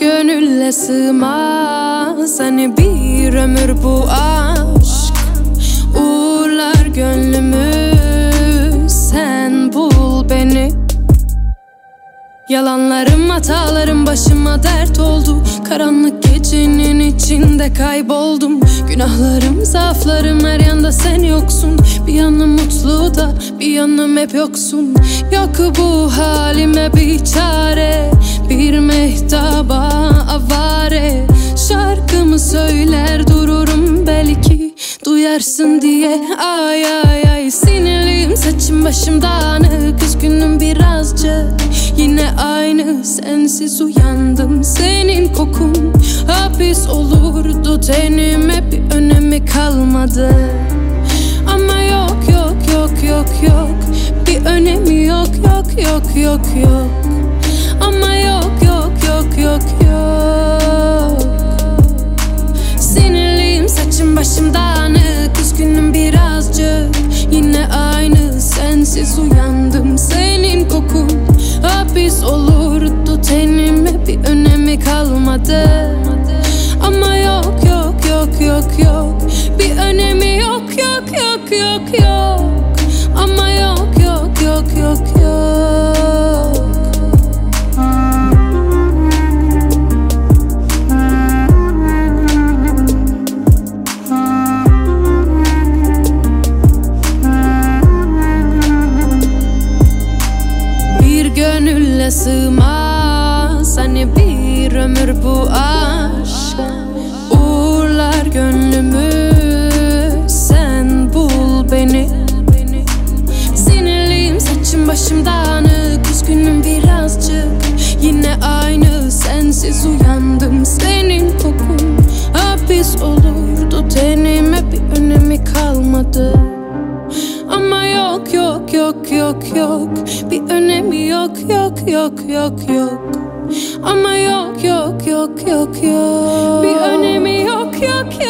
gönülle sığmaz. Hani bir ömür bu aşk. Uğurlar gönlümü. Sen bul beni. Yalanlarım hatalarım başıma dert oldu. Karanlık gecenin içinde kayboldum. Günahlarım zaaflarım her yanda sen yoksun. Bir yanım mutlu da bir yanım hep yoksun. Yok bu halime bir çare Duyarsın diye. Ay ay ay. Sinirliyim saçım başım dağınık. Üzgünüm birazcık. Yine aynı sensiz uyandım. Senin kokun hapis olurdu. Tenime bir önemi kalmadı. Ama yok yok yok yok yok. Bir önemi yok yok yok yok yok. Ama yok yok yok yok yok. Sinirliyim saçım başım dağınık kalmadı. Ama yok yok yok yok yok. Bir önemi yok yok yok yok yok. Ama yok yok yok yok yok. Bir gönülle sığmaz Hani bir ömür bu aşk. Uğurlar gönlümü Sen bul beni. Sinirliyim saçım başım dağınık Üzgünüm birazcık. Yine aynı sensiz uyandım. Senin kokun hapis olurdu Tenime bir önemi kalmadı. Ama yok yok yok yok yok. Bir önemi yok yok yok yok yok Ama yok yok yok yok yok. Bir önemi yok yok yok